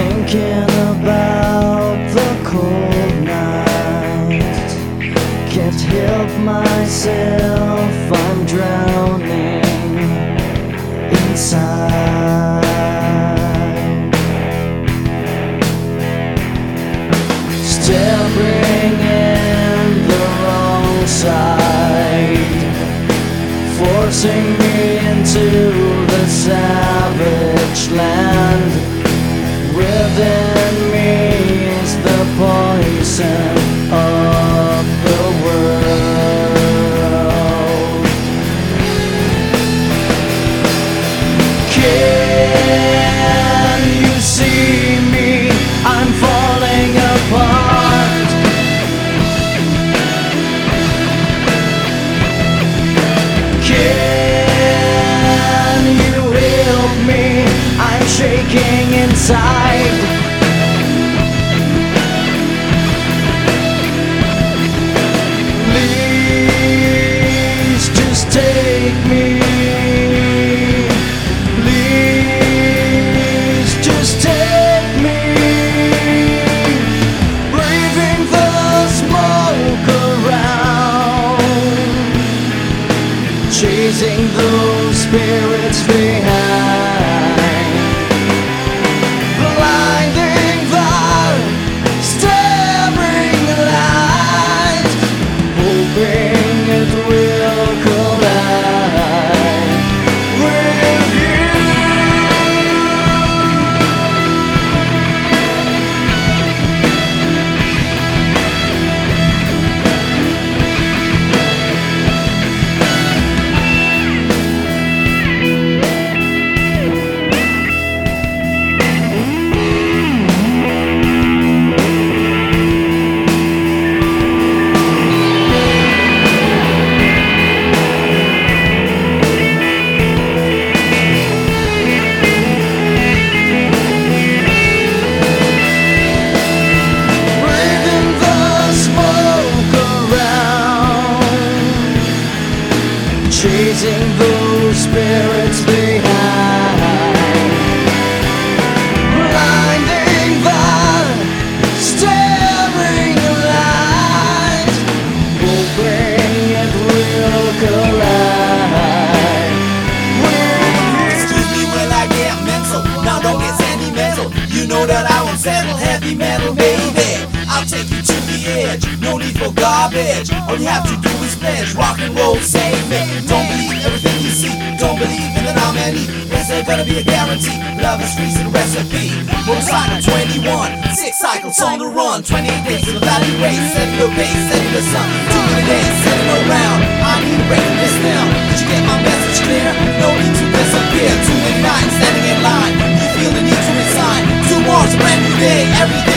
Thinking about the cold night. Can't help myself, I'm drowning inside. Staring in the wrong side, forcing me into Within me is the poison shaking inside. Please just take me. Please just take me. Breathing the smoke around. Chasing those spirits behind. Mental. Now don't get sentimental. You know that I won't settle. Heavy metal, baby. I'll take you to the edge. No need for garbage. All you have to do is pledge. Rock and roll, save me. Don't believe everything you see. Don't believe in the nominee. Is there gonna be a guarantee? Love is recent recipe. Motorcycle 21. Six cycles on the run. 28 days in the valley race. Setting the pace, setting the sun. Two minute big, everything.